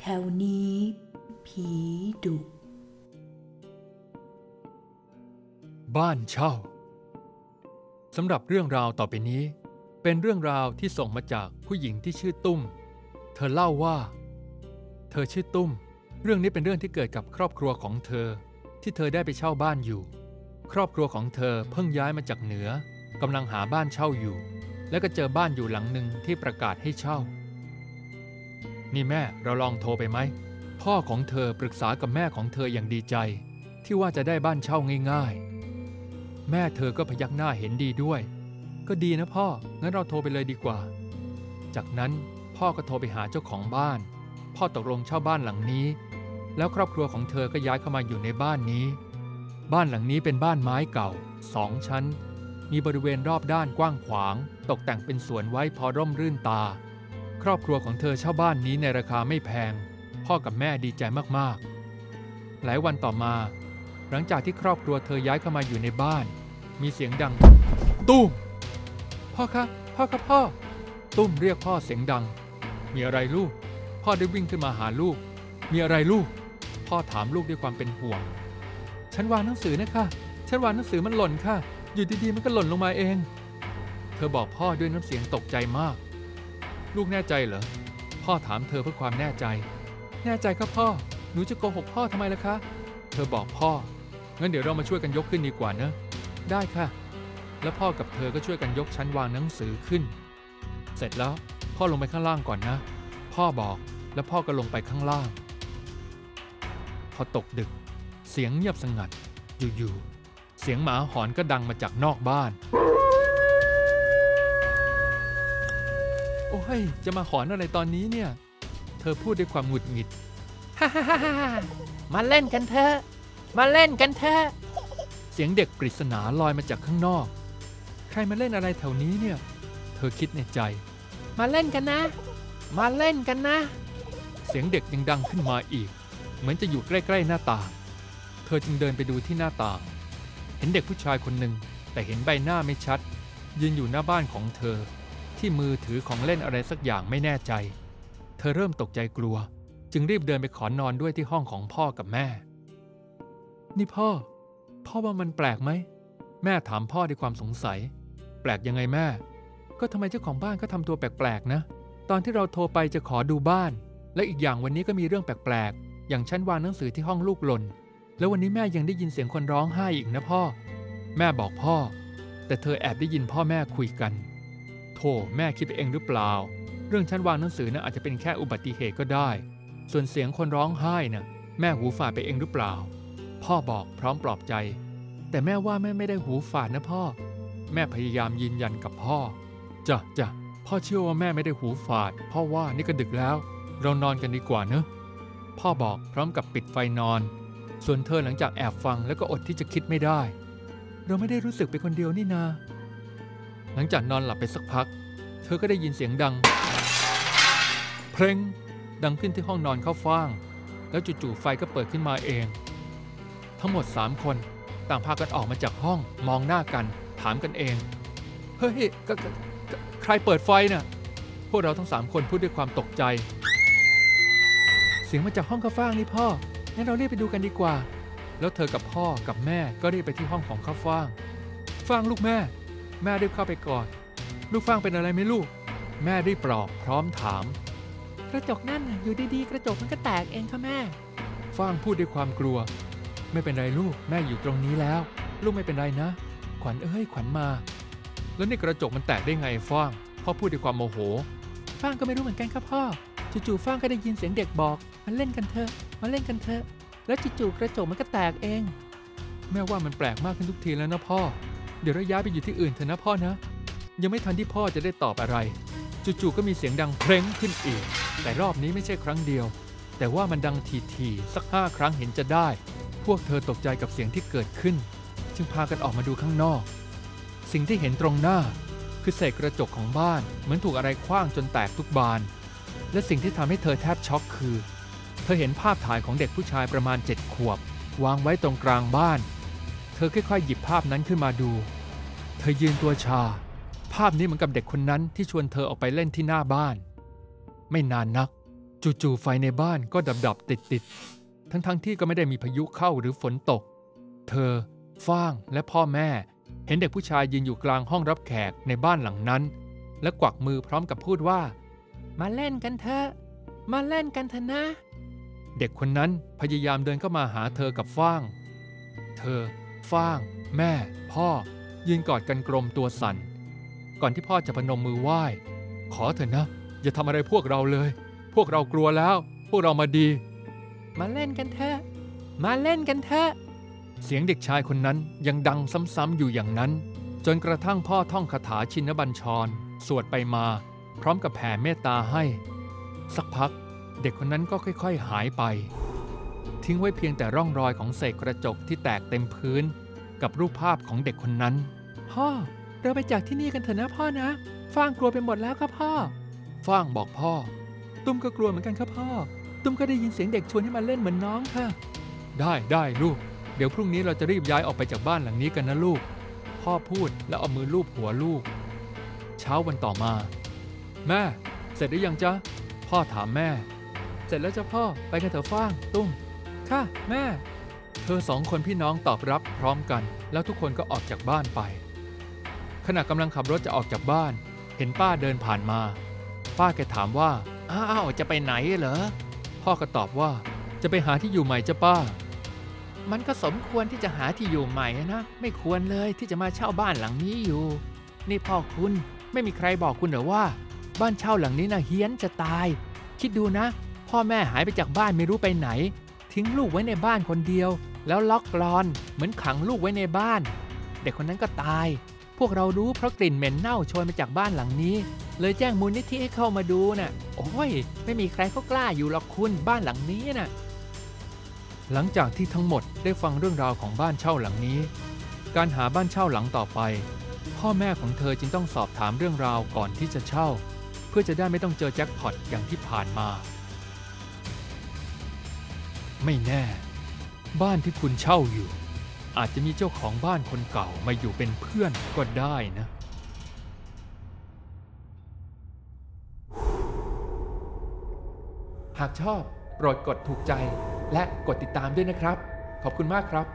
แถวนี้ ผีดุ บ้านเช่าสำหรับเรื่องราวต่อไปนี้ เป็นเรื่องราวที่ส่งมาจากผู้หญิงที่ชื่อตุ้ม เธอเล่าว่า เธอชื่อตุ้ม เรื่องนี้เป็นเรื่องที่เกิดกับครอบครัวของเธอ ที่เธอได้ไปเช่าบ้านอยู่ ครอบครัวของเธอเพิ่งย้ายมาจากเหนือกำลังหาบ้านเช่าอยู่ แล้วก็เจอบ้านอยู่หลังหนึ่งที่ประกาศให้เช่า นี่แม่เราลองโทรไปไหม พ่อของเธอปรึกษากับแม่ของเธออย่างดีใจ ที่ว่าจะได้บ้านเช่าง่ายๆ แม่เธอก็พยักหน้าเห็นดีด้วย ก็ดีนะพ่อ งั้นเราโทรไปเลยดีกว่า จากนั้นพ่อก็โทรไปหาเจ้าของบ้าน พ่อตกลงเช่าบ้านหลังนี้ แล้วครอบครัวของเธอก็ย้ายเข้ามาอยู่ในบ้านนี้ บ้านหลังนี้เป็นบ้านไม้เก่าสองชั้น มีบริเวณรอบด้านกว้างขวาง ตกแต่งเป็นสวนไว้พอร่มรื่นตา รอบครัวของเธอเช่าบ้านนี้ในราคาไม่แพง พ่อกับแม่ดีใจมากๆ หลายวันต่อมา หลังจากที่ครอบครัวเธอย้ายเข้ามาอยู่ในบ้าน มีเสียงดัง ตุ้มพ่อคะพ่อคะพ่อ ตุ้มเรียกพ่อเสียงดัง มีอะไรลูก พ่อได้วิ่งขึ้นมาหาลูก มีอะไรลูก พ่อถามลูกด้วยความเป็นห่วง ฉันวางหนังสือนะคะฉันวางหนังสือมันหล่นค่ะ อยู่ดีๆมันก็หล่นลงมาเอง เธอบอกพ่อด้วยน้ำเสียงตกใจมาก ลูกแน่ใจเหรอ พ่อถามเธอเพื่อความแน่ใจ แน่ใจครับพ่อ หนูจะโกหกพ่อทำไมล่ะคะ เธอบอกพ่อ งั้นเดี๋ยวเรามาช่วยกันยกขึ้นดีกว่านะ ได้ค่ะ แล้วพ่อกับเธอก็ช่วยกันยกชั้นวางหนังสือขึ้น เสร็จแล้วพ่อลงไปข้างล่างก่อนนะ พ่อบอก แล้วพ่อก็ลงไปข้างล่าง พอตกดึก เสียงเงียบสงัด อยู่ๆ เสียงหมาหอนก็ดังมาจากนอกบ้าน โอ้ย จะมาหอนอะไรตอนนี้เนี่ย เธอพูดด้วยความหงุดหงิดฮ่าฮ่าฮ่าฮ่ามาเล่นกันเถอะ มาเล่นกันเถอะ เสียงเด็กปริศนาลอยมาจากข้างนอก ใครมาเล่นอะไรแถวนี้เนี่ย เธอคิดในใจ มาเล่นกันนะ มาเล่นกันนะ เสียงเด็กยังดังขึ้นมาอีก เหมือนจะอยู่ใกล้ๆหน้าต่าง เธอจึงเดินไปดูที่หน้าต่าง เห็นเด็กผู้ชายคนหนึ่งแต่เห็นใบหน้าไม่ชัด ยืนอยู่หน้าบ้านของเธอ ที่มือถือของเล่นอะไรสักอย่างไม่แน่ใจ เธอเริ่มตกใจกลัว จึงรีบเดินไปขอนอนด้วยที่ห้องของพ่อกับแม่ นี่พ่อ พ่อว่ามันแปลกไหม แม่ถามพ่อด้วยความสงสัย แปลกยังไงแม่ ก็ทำไมเจ้าของบ้านก็ทำตัวแปลกๆนะ ตอนที่เราโทรไปจะขอดูบ้าน และอีกอย่างวันนี้ก็มีเรื่องแปลกๆ อย่างฉันวางหนังสือที่ห้องลูกหล่น แล้ววันนี้แม่ยังได้ยินเสียงคนร้องไห้อีกนะพ่อ แม่บอกพ่อ แต่เธอแอบได้ยินพ่อแม่คุยกัน โธ่แม่คิดไปเองหรือเปล่า เรื่องฉันวางหนังสือนะ่ะอาจจะเป็นแค่อุบัติเหตุก็ได้ ส่วนเสียงคนร้องไห้น่ะแม่หูฝาดไปเองหรือเปล่า พ่อบอกพร้อมปลอบใจ แต่แม่ว่าแม่ไม่ได้หูฝาดนะพ่อ แม่พยายามยืนยันกับพ่อจ้ะจ้ะพ่อเชื่อว่าแม่ไม่ได้หูฝาด พ่อว่านี่ก็ดึกแล้ว เรานอนกันดีกว่าเนอะพ่อบอกพร้อมกับปิดไฟนอน ส่วนเธอหลังจากแอบฟังแล้วก็อดที่จะคิดไม่ได้ เราไม่ได้รู้สึกเป็นคนเดียวนี่นา หลังจากนอนหลับไปสักพัก เธอก็ได้ยินเสียงดัง เพลงดังขึ้นที่ห้องนอนเข้าฟ่าง แล้วจู่ๆไฟก็เปิดขึ้นมาเอง ทั้งหมดสามคนต่างพากันออกมาจากห้องมองหน้ากัน ถามกันเอง เฮ้ยกกกใครเปิดไฟน่ะพวกเราทั้งสามคนพูดด้วยความตกใจ เสียงมาจากห้องข้าวฟ่างนี่พ่อ งั้นเราเรียบไปดูกันดีกว่า แล้วเธอกับพ่อกับแม่ก็รีบไปที่ห้องของข้าวฟ่าง ฟ่างลูกแม่ แม่รีบเข้าไปก่อนลูกฟ่างเป็นอะไรไหมลูก แม่รีบปลอบพร้อมถาม กระจกนั่นน่ะอยู่ดีๆ กระจกมันก็แตกเองค่ะแม่ฟ่างพูดด้วยความกลัว ไม่เป็นไรลูกแม่อยู่ตรงนี้แล้ว ลูกไม่เป็นไรนะ ขวัญเอ้ยขวัญมา แล้วนี่กระจกมันแตกได้ไงฟ่างพ่อพูดด้วยความโมโหฟ้างก็ไม่รู้เหมือนกันครับพ่อจู่ๆฟ้างก็ได้ยินเสียงเด็กบอกมาเล่นกันเถอะมาเล่นกันเถอะแล้วจู่ๆกระจกมันก็แตกเอง แม่ว่ามันแปลกมากขึ้นทุกทีแล้วนะพ่อ เดี๋ยวเราย้ายไปอยู่ที่อื่นเถอะนะพ่อนะ ยังไม่ทันที่พ่อจะได้ตอบอะไร จู่ๆก็มีเสียงดังเพลงขึ้นอีก แต่รอบนี้ไม่ใช่ครั้งเดียว แต่ว่ามันดังทีๆสักห้าครั้งเห็นจะได้ พวกเธอตกใจกับเสียงที่เกิดขึ้น จึงพากันออกมาดูข้างนอก สิ่งที่เห็นตรงหน้า คือเศษกระจกของบ้าน เหมือนถูกอะไรคว้างจนแตกทุกบาน และสิ่งที่ทำให้เธอแทบช็อกคือ เธอเห็นภาพถ่ายของเด็กผู้ชายประมาณเจ็ดขวบ วางไว้ตรงกลางบ้าน เธอค่อยๆหยิบภาพนั้นขึ้นมาดู เธอยืนตัวชา ภาพนี้เหมือนกับเด็กคนนั้นที่ชวนเธอออกไปเล่นที่หน้าบ้าน ไม่นานนัก จู่ๆไฟในบ้านก็ดับๆติดๆทั้งๆที่ก็ไม่ได้มีพายุเข้าหรือฝนตก เธอฟ้างและพ่อแม่ เห็นเด็กผู้ชายยืนอยู่กลางห้องรับแขกในบ้านหลังนั้น และกวักมือพร้อมกับพูดว่า มาเล่นกันเถอะมาเล่นกันเถอะนะ เด็กคนนั้นพยายามเดินเข้ามาหาเธอกับฟ้าง เธอ ฟ้าง แม่ พ่อ ยืนกอดกันกลมตัวสั่น ก่อนที่พ่อจะพนมมือไหว้ ขอเถอะนะ อย่าทำอะไรพวกเราเลย พวกเรากลัวแล้ว พวกเรามาดี มาเล่นกันเถอะ มาเล่นกันเถอะ เสียงเด็กชายคนนั้นยังดังซ้ำๆอยู่อย่างนั้น จนกระทั่งพ่อท่องคาถาชินบัญชร สวดไปมา พร้อมกับแผ่เมตตาให้ สักพัก เด็กคนนั้นก็ค่อย ๆ หายไป ทิ้งไว้เพียงแต่ร่องรอยของเศษกระจกที่แตกเต็มพื้น กับรูปภาพของเด็กคนนั้น พ่อ เราไปจากที่นี่กันเถอะนะพ่อนะฟ้างกลัวไปหมดแล้วครับพ่อฟ้างบอกพ่อ ตุ้มก็กลัวเหมือนกันครับพ่อ ตุ้มก็ได้ยินเสียงเด็กชวนให้มาเล่นเหมือนน้องค่ะ ได้ได้ลูก เดี๋ยวพรุ่งนี้เราจะรีบย้ายออกไปจากบ้านหลังนี้กันนะลูก พ่อพูดแล้วเอามือลูบหัวลูก เช้าวันต่อมา แม่ เสร็จหรือยังจ๊ะ พ่อถามแม่ เสร็จแล้วจ้ะพ่อ ไปกันเถอะฟ้าง ตุ้ม ค่ะ แม่ เธอสองคนพี่น้องตอบรับพร้อมกัน แล้วทุกคนก็ออกจากบ้านไป ขณะกำลังขับรถจะออกจากบ้าน เห็นป้าเดินผ่านมา ป้าแกถามว่า อ้าวจะไปไหนเหรอ พ่อก็ตอบว่า จะไปหาที่อยู่ใหม่จ้ะป้า มันก็สมควรที่จะหาที่อยู่ใหม่นะ ไม่ควรเลยที่จะมาเช่าบ้านหลังนี้อยู่ นี่พ่อคุณไม่มีใครบอกคุณหรอว่า บ้านเช่าหลังนี้นะเฮี้ยนจะตาย คิดดูนะ พ่อแม่หายไปจากบ้านไม่รู้ไปไหน ทิ้งลูกไว้ในบ้านคนเดียว แล้วล็อกกรอน เหมือนขังลูกไว้ในบ้าน เด็กคนนั้นก็ตาย พวกเรารู้เพราะกลิ่นเหม็นเน่าโชยมาจากบ้านหลังนี้ เลยแจ้งมูลนิธิให้เข้ามาดูน่ะ โอ้ย ไม่มีใครเขากล้าอยู่หรอกคุณบ้านหลังนี้น่ะ หลังจากที่ทั้งหมดได้ฟังเรื่องราวของบ้านเช่าหลังนี้ การหาบ้านเช่าหลังต่อไป พ่อแม่ของเธอจึงต้องสอบถามเรื่องราวก่อนที่จะเช่า เพื่อจะได้ไม่ต้องเจอแจ็คพอตอย่างที่ผ่านมา ไม่แน่ บ้านที่คุณเช่าอยู่ อาจจะมีเจ้าของบ้านคนเก่ามาอยู่เป็นเพื่อนก็ได้นะ หากชอบโปรดกดถูกใจและกดติดตามด้วยนะครับ ขอบคุณมากครับ